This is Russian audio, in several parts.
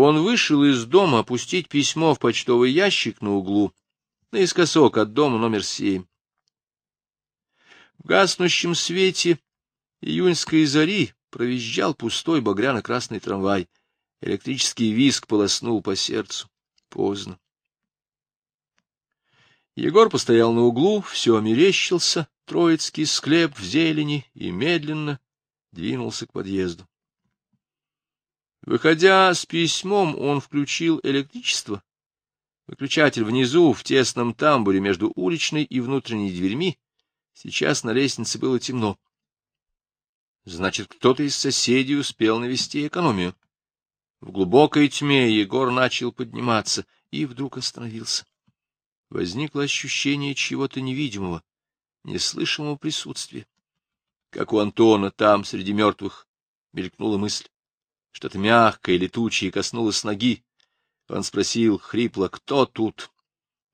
Он вышел из дома опустить письмо в почтовый ящик на углу, наискосок от дома номер семь. В гаснущем свете июньской зари провизжал пустой багряно-красный трамвай. Электрический виск полоснул по сердцу. Поздно. Егор постоял на углу, все мерещился, троицкий склеп в зелени, и медленно двинулся к подъезду. Выходя с письмом, он включил электричество. Выключатель внизу, в тесном тамбуре между уличной и внутренней дверьми. Сейчас на лестнице было темно. Значит, кто-то из соседей успел навести экономию. В глубокой тьме Егор начал подниматься и вдруг остановился. Возникло ощущение чего-то невидимого, неслышимого присутствия. Как у Антона там, среди мертвых, мелькнула мысль. Что-то мягкое, летучее коснулось ноги. Он спросил хрипло, кто тут?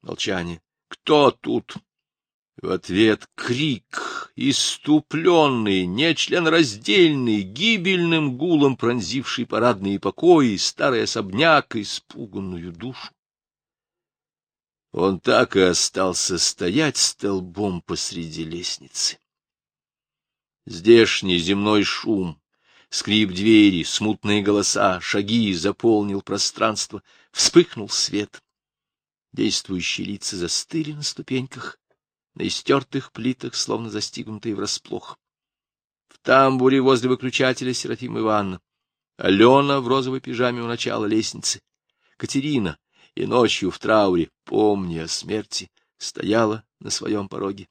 Молчание. Кто тут? В ответ крик, иступленный, нечленораздельный, гибельным гулом пронзивший парадные покои, старый особняк, испуганную душу. Он так и остался стоять столбом посреди лестницы. Здешний земной шум, скрип двери, смутные голоса, шаги заполнил пространство, вспыхнул свет. Действующие лица застыли на ступеньках, на истертых плитах, словно застигнутые врасплох. В тамбуре возле выключателя Серафима Ивановна, Алена в розовой пижаме у начала лестницы, Катерина и ночью в трауре, помня о смерти, стояла на своем пороге.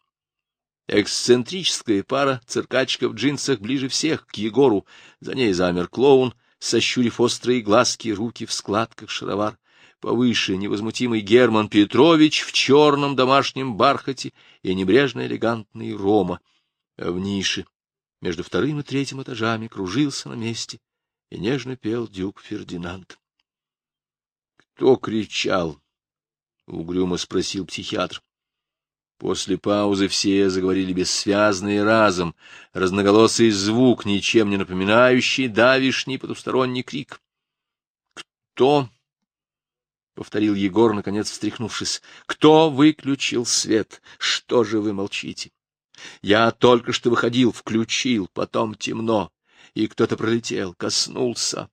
Эксцентрическая пара, циркачка в джинсах ближе всех к Егору, за ней замер клоун, сощурив острые глазки, руки в складках шаровар. Повыше невозмутимый Герман Петрович в черном домашнем бархате и небрежно элегантный Рома. А в нише, между вторым и третьим этажами, кружился на месте и нежно пел дюк Фердинанд. — Кто кричал? — угрюмо спросил психиатр. После паузы все заговорили бессвязно и разом, разноголосый звук, ничем не напоминающий давишний потусторонний крик. «Кто?» — повторил Егор, наконец встряхнувшись. — Кто выключил свет? Что же вы молчите? Я только что выходил, включил, потом темно, и кто-то пролетел, коснулся.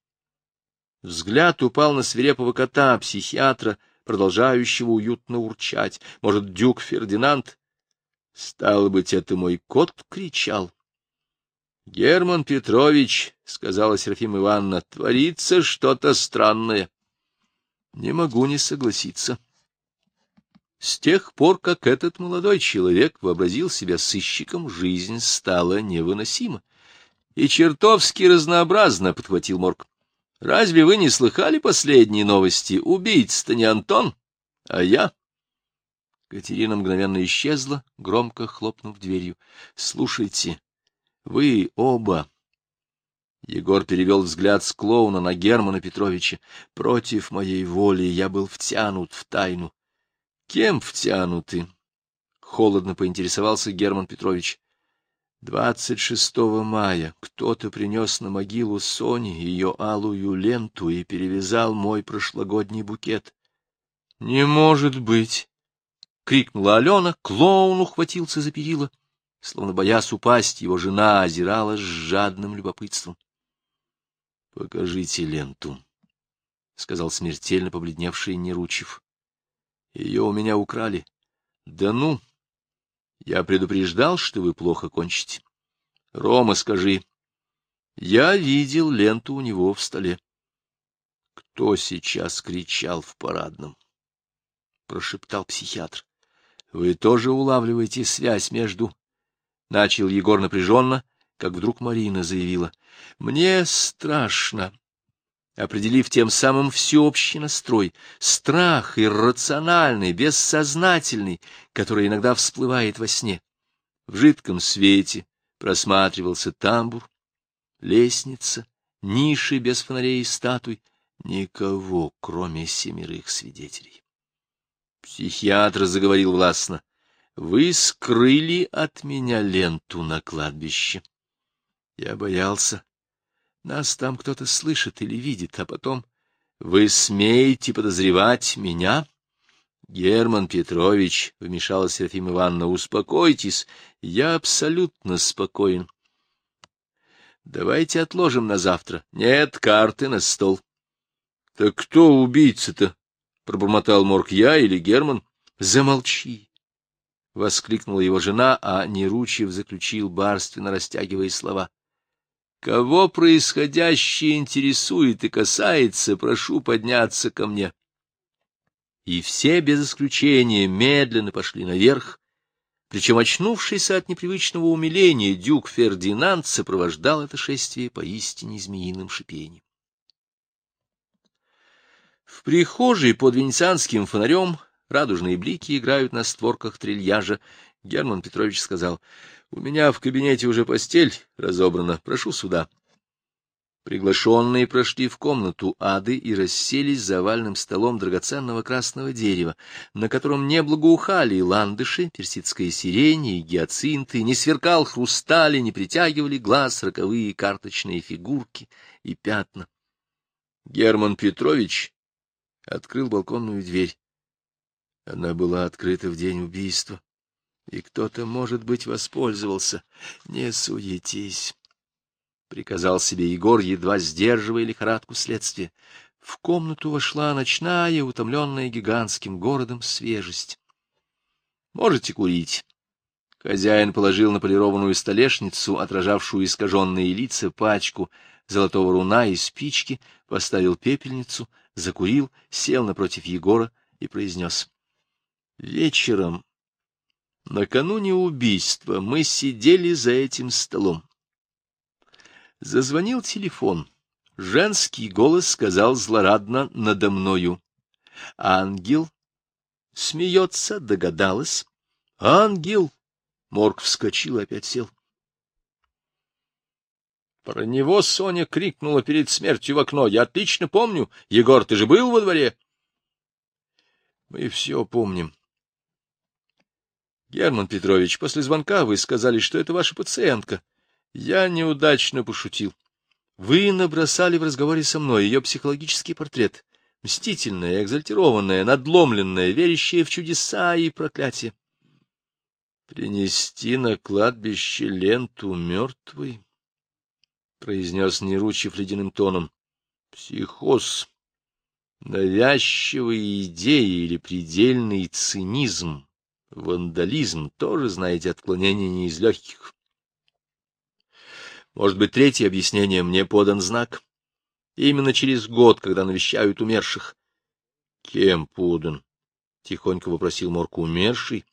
Взгляд упал на свирепого кота, психиатра, продолжающего уютно урчать. Может, дюк Фердинанд? Стало быть, это мой кот кричал. — Герман Петрович, — сказала Серафима Ивановна, — творится что-то странное. Не могу не согласиться. С тех пор, как этот молодой человек вообразил себя сыщиком, жизнь стала невыносима. И чертовски разнообразно, — подхватил Морг. Разве вы не слыхали последние новости? Убийца-то не Антон, а я. Катерина мгновенно исчезла, громко хлопнув дверью. — Слушайте, вы оба Егор перевел взгляд с клоуна на Германа Петровича. Против моей воли я был втянут в тайну. — Кем втянуты? — холодно поинтересовался Герман Петрович. Двадцать шестого мая кто-то принес на могилу Сони ее алую ленту и перевязал мой прошлогодний букет. — Не может быть! — крикнула Алена, клоун ухватился за перила. Словно боясь упасть, его жена озирала с жадным любопытством. — Покажите ленту, — сказал смертельно побледневший Неручев. — Ее у меня украли. — Да ну! Я предупреждал, что вы плохо кончите. — Рома, скажи. Я видел ленту у него в столе. — Кто сейчас кричал в парадном? — прошептал психиатр. — Вы тоже улавливаете связь между... Начал Егор напряженно, как вдруг Марина заявила. — Мне страшно. Определив тем самым всеобщий настрой, страх иррациональный, бессознательный, который иногда всплывает во сне. В жидком свете просматривался тамбур, лестница, ниши без фонарей и статуй, никого, кроме семерых свидетелей. Психиатр заговорил властно. — Вы скрыли от меня ленту на кладбище. Я боялся. Нас там кто-то слышит или видит, а потом Вы смеете подозревать меня? Герман Петрович, — вмешалась Серафим Ивановна, — успокойтесь, я абсолютно спокоен. Давайте отложим на завтра. Нет, карты на стол. — Так кто убийца-то? — пробормотал Морг, я или Герман? — Замолчи! — воскликнула его жена, а Неручев заключил, барственно растягивая слова. — Кого происходящее интересует и касается, прошу подняться ко мне. И все без исключения медленно пошли наверх, причем очнувшийся от непривычного умиления дюк Фердинанд сопровождал это шествие поистине змеиным шипением. В прихожей под венецианским фонарем радужные блики играют на створках трильяжа. Герман Петрович сказал, — У меня в кабинете уже постель разобрана, прошу сюда. Приглашенные прошли в комнату ады и расселись за овальным столом драгоценного красного дерева, на котором не благоухали ландыши, персидская сирень и гиацинты, не сверкал хрустали, не притягивали глаз роковые карточные фигурки и пятна. Герман Петрович открыл балконную дверь. Она была открыта в день убийства, и кто-то, может быть, воспользовался. Не суетись, — приказал себе Егор, едва сдерживая лихорадку следствия. В комнату вошла ночная, утомленная гигантским городом свежесть. — Можете курить. Хозяин положил на полированную столешницу, отражавшую искаженные лица, пачку золотого руна и спички, поставил пепельницу, закурил, сел напротив Егора и произнес. — Вечером, накануне убийства, мы сидели за этим столом. Зазвонил телефон. Женский голос сказал злорадно надо мною. Ангел смеется, догадалась. Ангел! Морг вскочил и опять сел. Про него Соня крикнула перед смертью в окно. Я отлично помню. Егор, ты же был во дворе? Мы все помним. Герман Петрович, после звонка вы сказали, что это ваша пациентка. Я неудачно пошутил. Вы набросали в разговоре со мной ее психологический портрет. Мстительная, экзальтированная, надломленная, верящая в чудеса и проклятия. Принести на кладбище ленту мертвой? произнес Неручев ледяным тоном. Психоз, навязчивые идеи или предельный цинизм, вандализм, тоже, знаете, отклонение не из легких. Может быть, третье объяснение мне подан знак. Именно через год, когда навещают умерших. — Кем подан? — тихонько вопросил Морк умерший.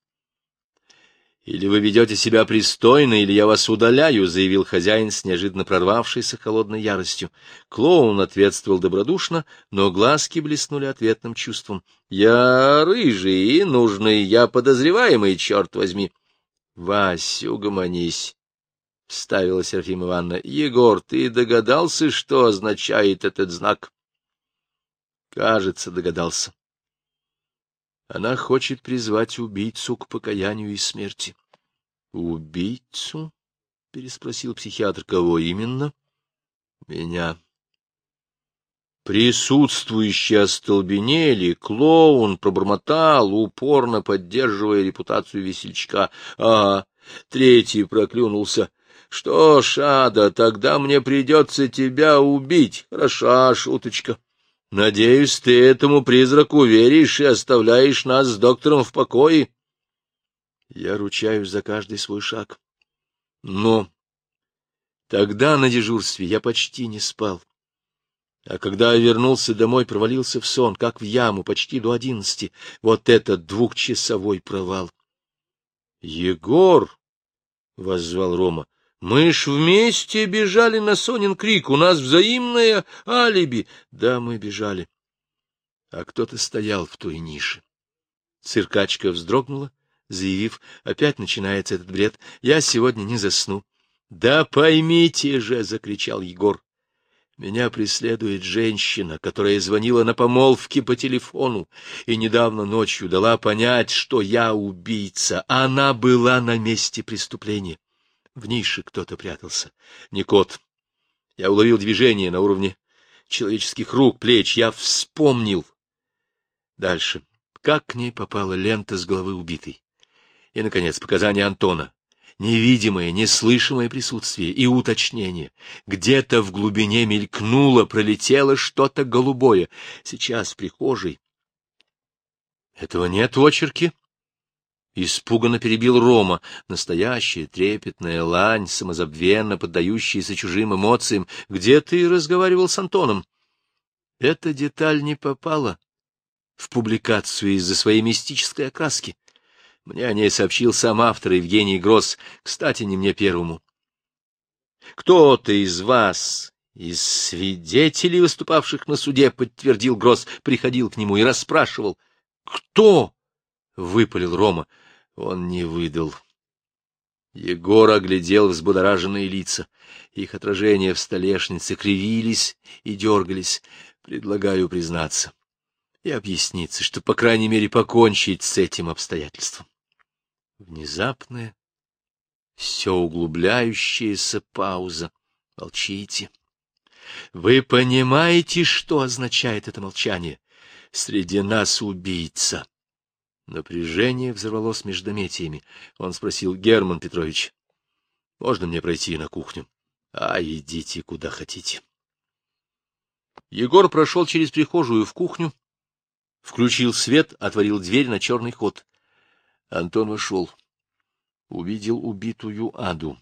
Или вы ведете себя пристойно, или я вас удаляю, — заявил хозяин с неожиданно прорвавшейся холодной яростью. Клоун ответствовал добродушно, но глазки блеснули ответным чувством. — Я рыжий и нужный, я подозреваемый, черт возьми. — Вась, угомонись, — вставила Серафима Ивановна. — Егор, ты догадался, что означает этот знак? — Кажется, догадался. Она хочет призвать убийцу к покаянию и смерти. — Убийцу? — переспросил психиатр. — Кого именно? — Меня. Присутствующие остолбенели, клоун пробормотал, упорно поддерживая репутацию весельчака. А третий проклюнулся. — Что ж, Ада, тогда мне придется тебя убить. Хороша шуточка. — Надеюсь, ты этому призраку веришь и оставляешь нас с доктором в покое. Я ручаюсь за каждый свой шаг. Но тогда на дежурстве я почти не спал. А когда я вернулся домой, провалился в сон, как в яму, почти до одиннадцати. Вот этот двухчасовой провал. — Егор! — воззвал Рома. Мы ж вместе бежали на Сонин крик, у нас взаимное алиби. Да, мы бежали. А кто-то стоял в той нише. Циркачка вздрогнула, заявив, опять начинается этот бред, я сегодня не засну. — Да поймите же, — закричал Егор, — меня преследует женщина, которая звонила на помолвке по телефону и недавно ночью дала понять, что я убийца. Она была на месте преступления. В нише кто-то прятался. Не кот. Я уловил движение на уровне человеческих рук, плеч. Я вспомнил. Дальше. Как к ней попала лента с головы убитой? И, наконец, показания Антона. Невидимое, неслышимое присутствие и уточнение. Где-то в глубине мелькнуло, пролетело что-то голубое. Сейчас в прихожей. Этого нет в очерке? Испуганно перебил Рома, настоящая трепетная лань, самозабвенно поддающаяся чужим эмоциям. Где ты разговаривал с Антоном? Эта деталь не попала в публикацию из-за своей мистической окраски. Мне о ней сообщил сам автор Евгений Гросс, кстати, не мне первому. Кто-то из вас, из свидетелей, выступавших на суде, подтвердил Гросс, приходил к нему и расспрашивал. «Кто?» — выпалил Рома. Он не выдал. Егор оглядел взбудораженные лица. Их отражения в столешнице кривились и дергались. Предлагаю признаться и объясниться, что, по крайней мере, покончить с этим обстоятельством. Внезапная, все углубляющаяся пауза. Молчите. Вы понимаете, что означает это молчание? Среди нас убийца. Напряжение взорвалось междометиями. Он спросил, Герман Петрович, можно мне пройти на кухню? А идите куда хотите. Егор прошел через прихожую в кухню, включил свет, отворил дверь на черный ход. Антон вошел. Увидел убитую Аду.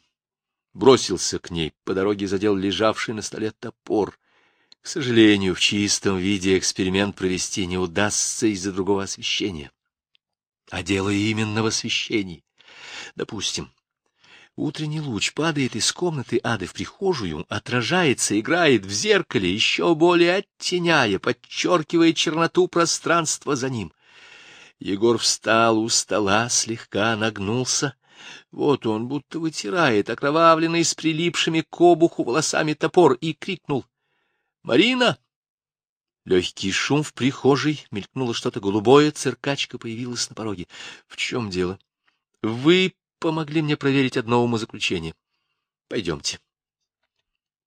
Бросился к ней, по дороге задел лежавший на столе топор. К сожалению, в чистом виде эксперимент провести не удастся из-за другого освещения а дело именно в освещении. Допустим, утренний луч падает из комнаты ады в прихожую, отражается, играет в зеркале, еще более оттеняя, подчеркивая черноту пространства за ним. Егор встал у стола, слегка нагнулся. Вот он будто вытирает окровавленный с прилипшими к обуху волосами топор и крикнул. — Марина! Легкий шум в прихожей, мелькнуло что-то голубое, циркачка появилась на пороге. — В чем дело? — Вы помогли мне проверить одно умозаключение. Пойдемте.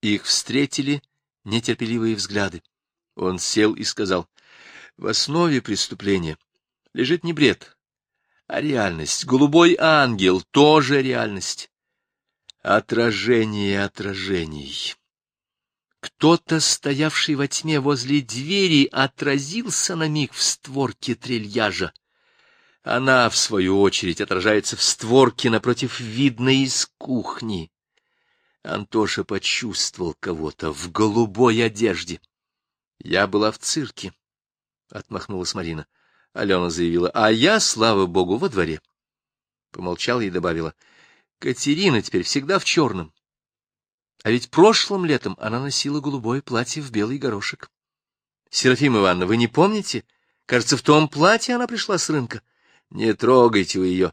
Их встретили нетерпеливые взгляды. Он сел и сказал, — в основе преступления лежит не бред, а реальность. Голубой ангел — тоже реальность. Отражение отражений. Кто-то, стоявший во тьме возле двери, отразился на миг в створке трильяжа. Она, в свою очередь, отражается в створке напротив видной из кухни. Антоша почувствовал кого-то в голубой одежде. — Я была в цирке, — отмахнулась Марина. Алена заявила, — а я, слава богу, во дворе. Помолчала и добавила, — Катерина теперь всегда в черном. А ведь прошлым летом она носила голубое платье в белый горошек. Серафим Ивановна, вы не помните? Кажется, в том платье она пришла с рынка. Не трогайте вы ее.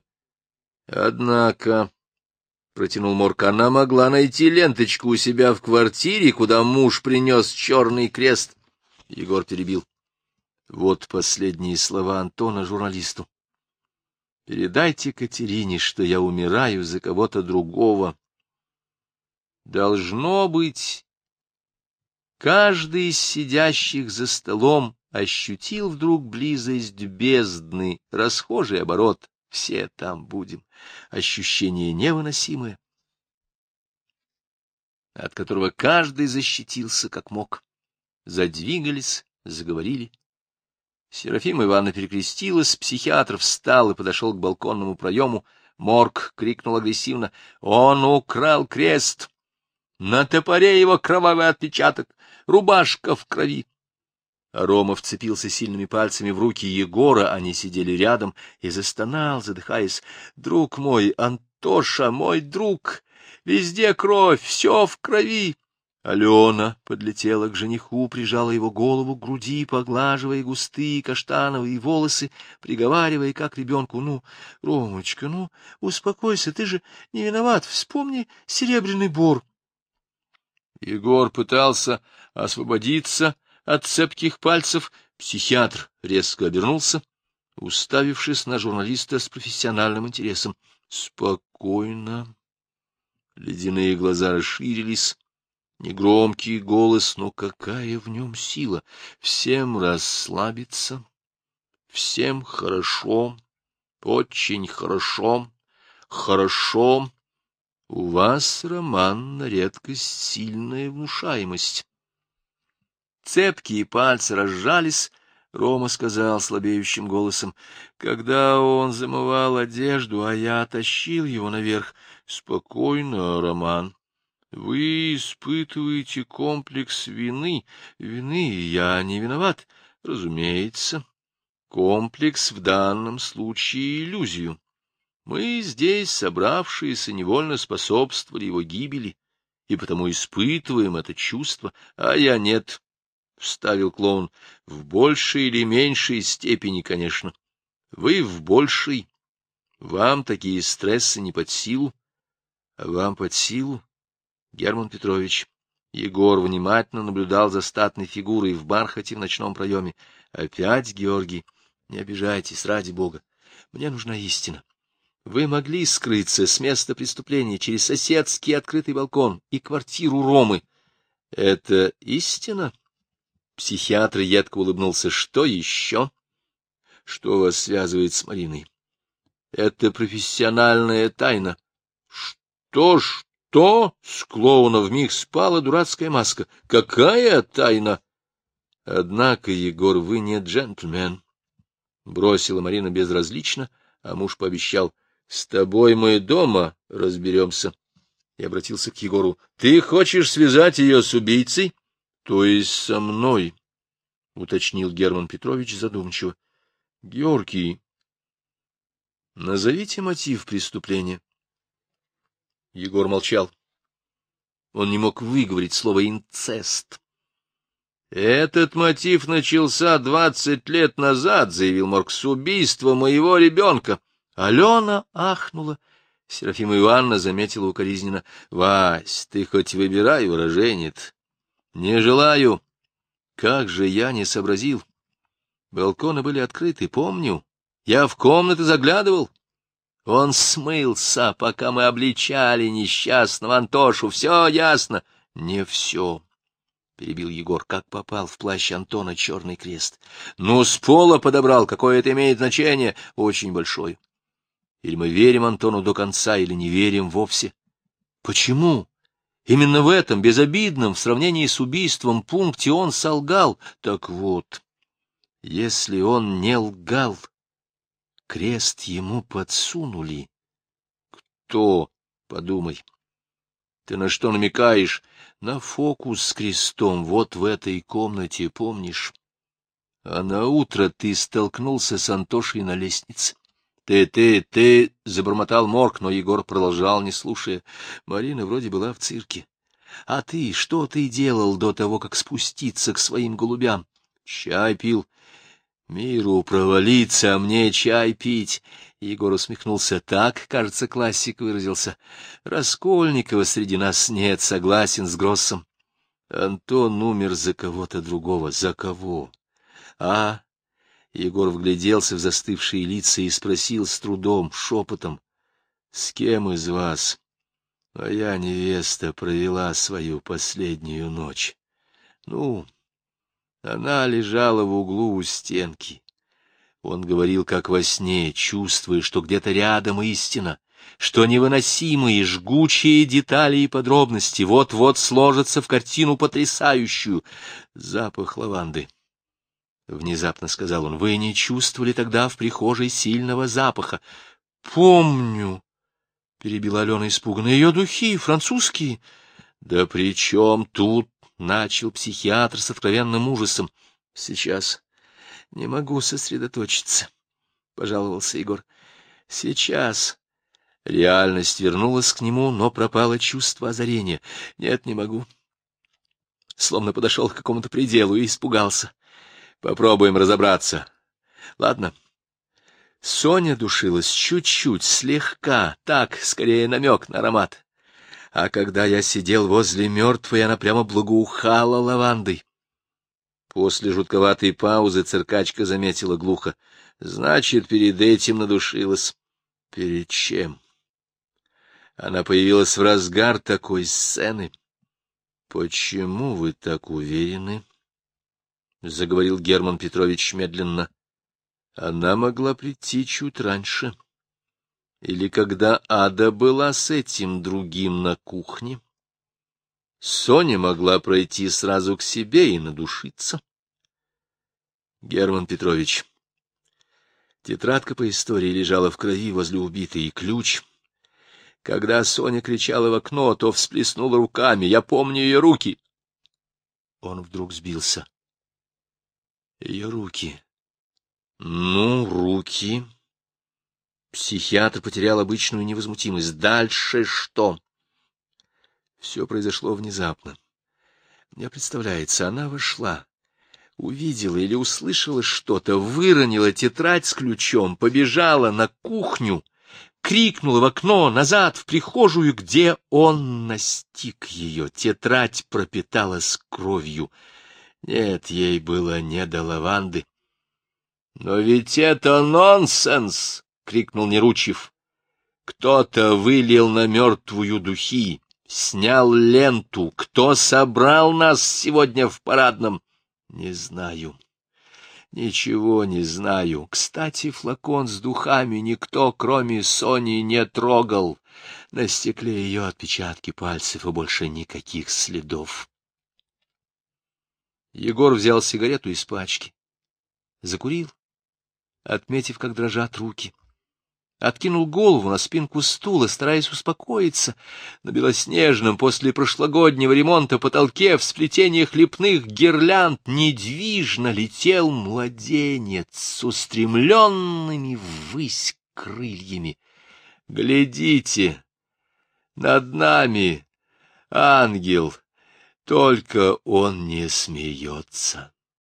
Однако, — протянул Морк, — она могла найти ленточку у себя в квартире, куда муж принес черный крест. Егор перебил. Вот последние слова Антона журналисту. Передайте Катерине, что я умираю за кого-то другого, Должно быть, каждый из сидящих за столом ощутил вдруг близость бездны, расхожий оборот, все там будем, ощущение невыносимое, от которого каждый защитился как мог. Задвигались, заговорили. Серафима Ивановна перекрестилась, психиатр встал и подошел к балконному проему. Морг крикнул агрессивно. — Он украл крест! На топоре его кровавый отпечаток, рубашка в крови. Рома вцепился сильными пальцами в руки Егора, они сидели рядом, и застонал, задыхаясь. — Друг мой, Антоша, мой друг, везде кровь, все в крови. Алена подлетела к жениху, прижала его голову к груди, поглаживая густые каштановые волосы, приговаривая, как ребенку, «Ну, Ромочка, ну, успокойся, ты же не виноват, вспомни серебряный бор». Егор пытался освободиться от цепких пальцев. Психиатр резко обернулся, уставившись на журналиста с профессиональным интересом. Спокойно. Ледяные глаза расширились, Негромкий голос, но какая в нем сила! Всем расслабиться, всем хорошо, очень хорошо, хорошо. У вас, Роман, на редкость сильная внушаемость. Цепкие пальцы разжались, Рома сказал слабеющим голосом, когда он замывал одежду, а я тащил его наверх. Спокойно, Роман. Вы испытываете комплекс вины. Вины я не виноват, разумеется. Комплекс в данном случае иллюзию. Мы здесь, собравшиеся, невольно способствовали его гибели, и потому испытываем это чувство, а я нет. — вставил клоун. — В большей или меньшей степени, конечно. Вы в большей. Вам такие стрессы не под силу. А вам под силу, Герман Петрович. Егор внимательно наблюдал за статной фигурой в бархате в ночном проеме. Опять, Георгий, не обижайтесь, ради бога. Мне нужна истина. Вы могли скрыться с места преступления через соседский открытый балкон и квартиру Ромы. Это истина? — Психиатр едко улыбнулся. — Что еще? — Что вас связывает с Мариной? — Это профессиональная тайна. — Что, что? С клоуна вмиг спала дурацкая маска. Какая тайна? — Однако, Егор, вы не джентльмен. Бросила Марина безразлично, а муж пообещал. — С тобой мы дома разберемся. И обратился к Егору. — Ты хочешь связать ее с убийцей? — то есть со мной, — уточнил Герман Петрович задумчиво. — Георгий, назовите мотив преступления. Егор молчал. Он не мог выговорить слово «инцест». «Этот мотив начался двадцать лет назад», — заявил Маркс, — «убийство моего ребенка». Алена ахнула. Серафима Ивановна заметила укоризненно. — Вась, ты хоть выбирай выражение -то. Не желаю. Как же я не сообразил. Балконы были открыты, помню. Я в комнаты заглядывал. Он смылся, пока мы обличали несчастного Антошу. Все ясно. Не все. — перебил Егор, — как попал в плащ Антона черный крест. — Ну, с пола подобрал, какое это имеет значение, очень большое. Или мы верим Антону до конца, или не верим вовсе. — Почему? Именно в этом безобидном в сравнении с убийством пункте он солгал. Так вот, если он не лгал, крест ему подсунули. Кто, подумай, ты на что намекаешь? На фокус с крестом вот в этой комнате, помнишь? А на утро ты столкнулся с Антошей на лестнице. «Ты, ты, ты!» — забормотал Морг, но Егор продолжал, не слушая. Марина вроде была в цирке. «А ты, что ты делал до того, как спуститься к своим голубям?» «Чай пил». «Миру провалиться, а мне чай пить!» Егор усмехнулся. Так, кажется, классик выразился. Раскольникова среди нас нет, согласен с Гроссом. Антон умер за кого-то другого. За кого? А Егор вгляделся в застывшие лица и спросил с трудом, шепотом, — С кем из вас? Моя невеста провела свою последнюю ночь. Ну, она лежала в углу у стенки. Он говорил, как во сне, чувствуя, что где-то рядом истина, что невыносимые, жгучие детали и подробности вот-вот сложатся в картину потрясающую. Запах лаванды — внезапно сказал он. — Вы не чувствовали тогда в прихожей сильного запаха? — Помню, — перебила Алена испуганно. — Ее духи французские. — Да при чем тут? — начал психиатр с откровенным ужасом. — Сейчас не могу сосредоточиться, — пожаловался Егор. — Сейчас. Реальность вернулась к нему, но пропало чувство озарения. Нет, не могу. Словно подошел к какому-то пределу и испугался. — Попробуем разобраться. Ладно. Соня душилась чуть-чуть, слегка, так, скорее намек на аромат. А когда я сидел возле мертвой, она прямо благоухала лавандой. После жутковатой паузы циркачка заметила глухо. Значит, перед этим надушилась. Перед чем? Она появилась в разгар такой сцены. — Почему вы так уверены? — заговорил Герман Петрович медленно. — Она могла прийти чуть раньше. Или когда Ада была с этим другим на кухне. Соня могла пройти сразу к себе и надушиться. Герман Петрович, тетрадка по истории лежала в крови возле убитой, и ключ — когда Соня кричала в окно, то всплеснула руками. Я помню ее руки. Он вдруг сбился. Ее руки. Ну, руки. Психиатр потерял обычную невозмутимость. Дальше что? Все произошло внезапно. Мне представляется, она вошла, увидела или услышала что-то, выронила тетрадь с ключом, побежала на кухню — крикнула в окно, назад, в прихожую, где он настиг ее. Тетрадь пропиталась кровью. Нет, ей было не до лаванды. — Но ведь это нонсенс! — крикнул Неручев. — Кто-то вылил на мертвую духи, снял ленту. Кто собрал нас сегодня в парадном? — Не знаю. Ничего не знаю. Кстати, флакон с духами никто, кроме Сони, не трогал. На стекле ее отпечатки пальцев и больше никаких следов. Егор взял сигарету из пачки, закурил, отметив, как дрожат руки откинул голову на спинку стула, стараясь успокоиться. На белоснежном после прошлогоднего ремонта потолке в сплетениях лепных гирлянд недвижно летел младенец с устремленными ввысь крыльями. Глядите, над нами ангел, только он не смеется.